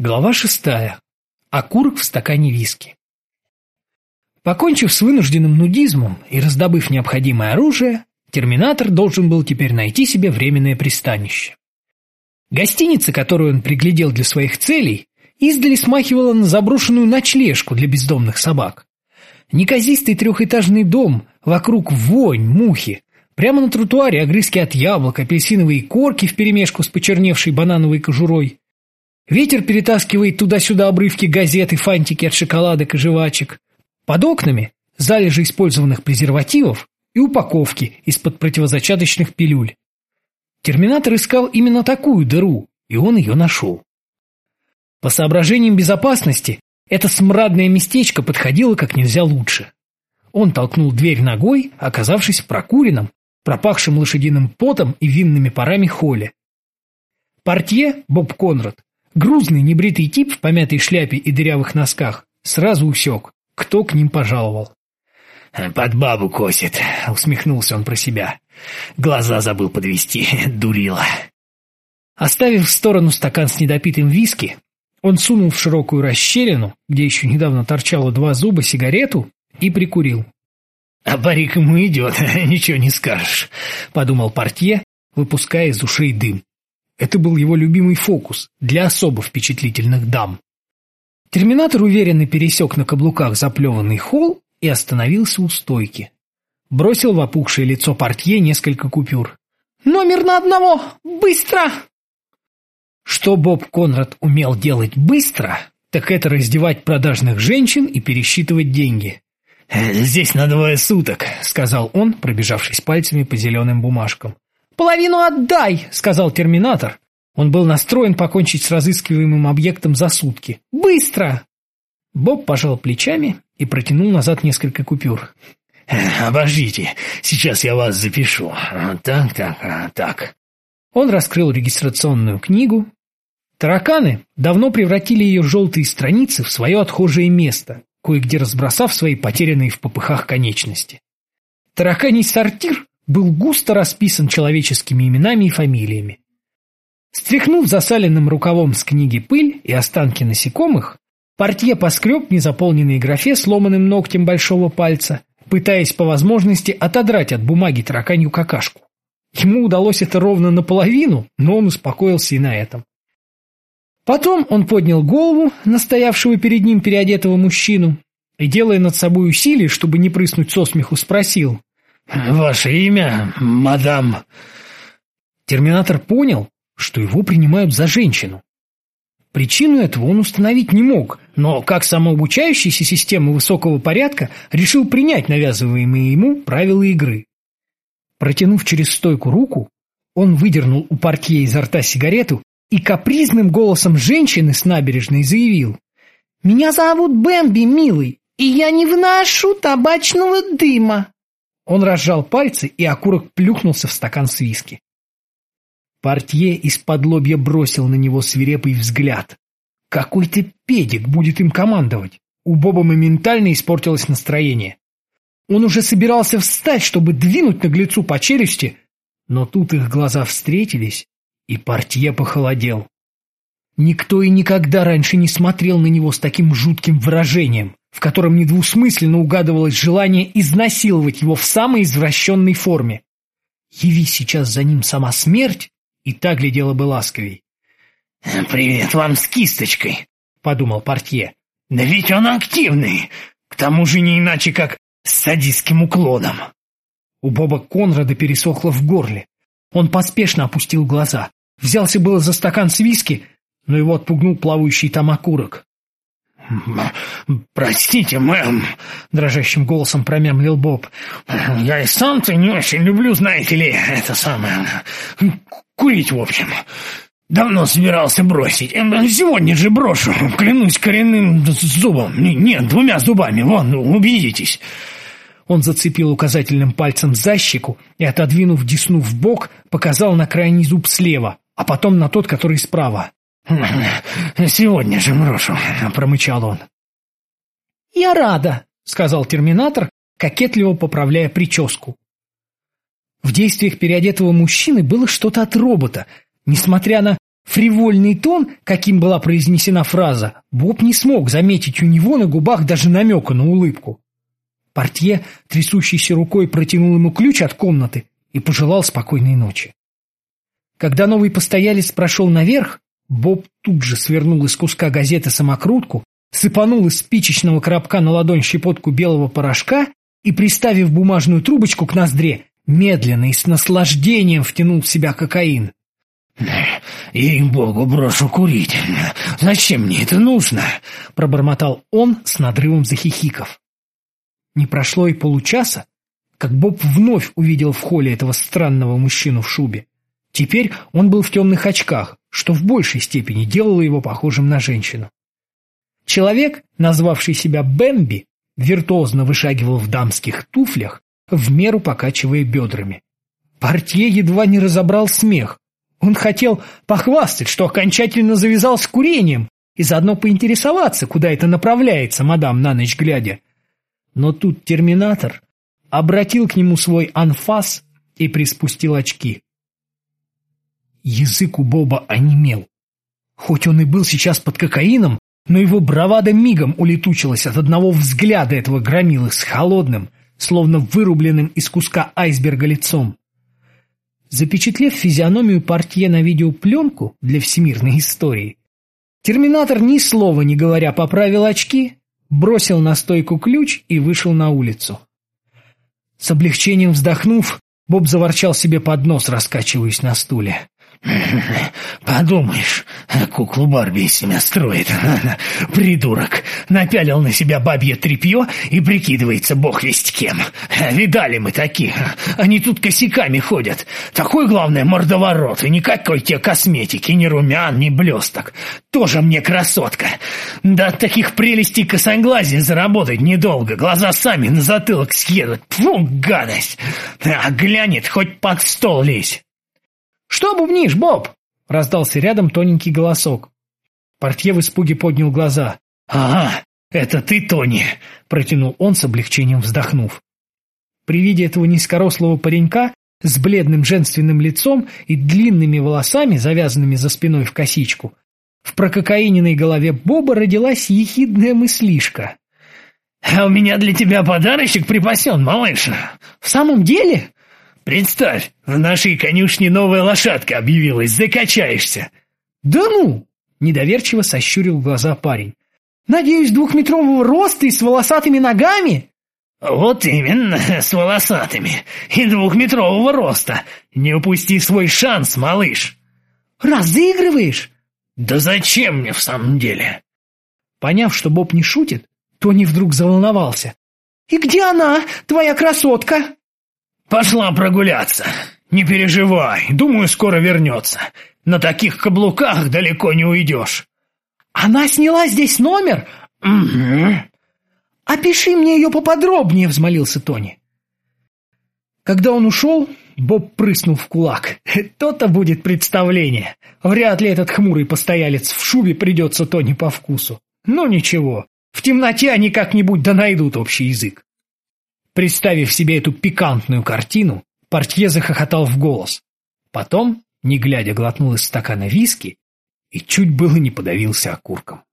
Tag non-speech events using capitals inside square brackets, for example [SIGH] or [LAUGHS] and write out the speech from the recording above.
Глава шестая. Окурок в стакане виски. Покончив с вынужденным нудизмом и раздобыв необходимое оружие, терминатор должен был теперь найти себе временное пристанище. Гостиница, которую он приглядел для своих целей, издали смахивала на заброшенную ночлежку для бездомных собак. Неказистый трехэтажный дом, вокруг вонь, мухи, прямо на тротуаре огрызки от яблок, апельсиновые корки вперемешку с почерневшей банановой кожурой, Ветер перетаскивает туда-сюда обрывки газет и фантики от шоколадок и жвачек. Под окнами залежи использованных презервативов и упаковки из-под противозачаточных пилюль. Терминатор искал именно такую дыру, и он ее нашел. По соображениям безопасности, это смрадное местечко подходило как нельзя лучше. Он толкнул дверь ногой, оказавшись в прокуренном, пропахшем лошадиным потом и винными парами холле. Портье, Боб Конрад, Грузный небритый тип в помятой шляпе и дырявых носках сразу усек, кто к ним пожаловал. «Под бабу косит», — усмехнулся он про себя. «Глаза забыл подвести, [LAUGHS] дурила». Оставив в сторону стакан с недопитым виски, он сунул в широкую расщелину, где еще недавно торчало два зуба, сигарету и прикурил. «А парик ему идет, [LAUGHS] ничего не скажешь», — подумал портье, выпуская из ушей дым. Это был его любимый фокус для особо впечатлительных дам. Терминатор уверенно пересек на каблуках заплеванный холл и остановился у стойки. Бросил в опухшее лицо портье несколько купюр. «Номер на одного! Быстро!» Что Боб Конрад умел делать быстро, так это раздевать продажных женщин и пересчитывать деньги. «Здесь на двое суток», — сказал он, пробежавшись пальцами по зеленым бумажкам. «Половину отдай!» — сказал терминатор. Он был настроен покончить с разыскиваемым объектом за сутки. «Быстро!» Боб пожал плечами и протянул назад несколько купюр. «Обождите, сейчас я вас запишу. Так, так, так». Он раскрыл регистрационную книгу. Тараканы давно превратили ее желтые страницы в свое отхожее место, кое-где разбросав свои потерянные в попыхах конечности. Тараканий сортир был густо расписан человеческими именами и фамилиями. Стряхнув засаленным рукавом с книги пыль и останки насекомых, портье поскреб незаполненной графе сломанным ногтем большого пальца, пытаясь по возможности отодрать от бумаги тараканью какашку. Ему удалось это ровно наполовину, но он успокоился и на этом. Потом он поднял голову настоявшего перед ним переодетого мужчину и, делая над собой усилие, чтобы не прыснуть со смеху, спросил «Ваше имя, мадам?» Терминатор понял, что его принимают за женщину. Причину этого он установить не мог, но как самообучающаяся система высокого порядка решил принять навязываемые ему правила игры. Протянув через стойку руку, он выдернул у портье изо рта сигарету и капризным голосом женщины с набережной заявил «Меня зовут Бэмби, милый, и я не вношу табачного дыма». Он разжал пальцы, и окурок плюхнулся в стакан с виски. Портье из-под лобья бросил на него свирепый взгляд. Какой-то педик будет им командовать. У Боба моментально испортилось настроение. Он уже собирался встать, чтобы двинуть наглецу по челюсти, но тут их глаза встретились, и портье похолодел. Никто и никогда раньше не смотрел на него с таким жутким выражением в котором недвусмысленно угадывалось желание изнасиловать его в самой извращенной форме. Явись сейчас за ним сама смерть, и так глядела бы ласковей. «Привет вам с кисточкой», — подумал портье. «Да ведь он активный, к тому же не иначе, как с садистским уклоном». У Боба Конрада пересохло в горле. Он поспешно опустил глаза. Взялся было за стакан с виски, но его отпугнул плавающий там окурок. «Простите, мэм», — дрожащим голосом промямлил Боб. «Я и сам-то не очень люблю, знаете ли, это самое... Курить, в общем. Давно собирался бросить. Сегодня же брошу, клянусь коренным зубом. Нет, двумя зубами, вон, убедитесь». Он зацепил указательным пальцем за щеку и, отодвинув десну в бок, показал на крайний зуб слева, а потом на тот, который справа. [LAUGHS] «Сегодня же брошу», — промычал он. «Я рада», — сказал терминатор, кокетливо поправляя прическу. В действиях переодетого мужчины было что-то от робота, несмотря на фривольный тон, каким была произнесена фраза, Боб не смог заметить у него на губах даже намека на улыбку. Портье, трясущейся рукой, протянул ему ключ от комнаты и пожелал спокойной ночи. Когда новый постоялец прошел наверх, Боб тут же свернул из куска газеты самокрутку, сыпанул из спичечного коробка на ладонь щепотку белого порошка и, приставив бумажную трубочку к ноздре, медленно и с наслаждением втянул в себя кокаин. «Ей-богу, брошу курить. Зачем мне это нужно?» — пробормотал он с надрывом захихиков. Не прошло и получаса, как Боб вновь увидел в холле этого странного мужчину в шубе. Теперь он был в темных очках, что в большей степени делало его похожим на женщину. Человек, назвавший себя Бэмби, виртуозно вышагивал в дамских туфлях, в меру покачивая бедрами. Портье едва не разобрал смех. Он хотел похвастать, что окончательно завязал с курением и заодно поинтересоваться, куда это направляется, мадам, на ночь глядя. Но тут терминатор обратил к нему свой анфас и приспустил очки. Язык у Боба онемел. Хоть он и был сейчас под кокаином, но его бравада мигом улетучилась от одного взгляда этого громилы с холодным, словно вырубленным из куска айсберга лицом. Запечатлев физиономию портье на видеопленку для всемирной истории, терминатор ни слова не говоря поправил очки, бросил на стойку ключ и вышел на улицу. С облегчением вздохнув, Боб заворчал себе под нос, раскачиваясь на стуле. [LAUGHS] «Подумаешь, куклу Барби из себя строит. [LAUGHS] Придурок. Напялил на себя бабье тряпье и прикидывается бог весть кем. Видали мы таких. Они тут косяками ходят. Такой, главное, мордоворот. И никакой тебе косметики, ни румян, ни блесток. Тоже мне красотка. Да от таких прелестей косоглазия заработать недолго. Глаза сами на затылок съедут. Фу, гадость. А глянет, хоть под стол лезь. «Что бубнишь, Боб?» — раздался рядом тоненький голосок. Портье в испуге поднял глаза. «Ага, это ты, Тони!» — протянул он с облегчением вздохнув. При виде этого низкорослого паренька с бледным женственным лицом и длинными волосами, завязанными за спиной в косичку, в прококаиненной голове Боба родилась ехидная мыслишка. «А у меня для тебя подарочек припасен, малыш!» «В самом деле?» Представь, в нашей конюшне новая лошадка объявилась, закачаешься. Да ну! Недоверчиво сощурил глаза парень. Надеюсь, двухметрового роста и с волосатыми ногами? Вот именно, с волосатыми и двухметрового роста. Не упусти свой шанс, малыш. Разыгрываешь? Да зачем мне в самом деле? Поняв, что Боб не шутит, Тони вдруг заволновался. «И где она, твоя красотка?» «Пошла прогуляться. Не переживай, думаю, скоро вернется. На таких каблуках далеко не уйдешь». «Она сняла здесь номер?» «Угу». «Опиши мне ее поподробнее», — взмолился Тони. Когда он ушел, Боб прыснул в кулак. То-то будет представление. Вряд ли этот хмурый постоялец в шубе придется Тони по вкусу. Ну ничего, в темноте они как-нибудь да найдут общий язык. Представив себе эту пикантную картину, портье захохотал в голос. Потом, не глядя, глотнул из стакана виски и чуть было не подавился окурком.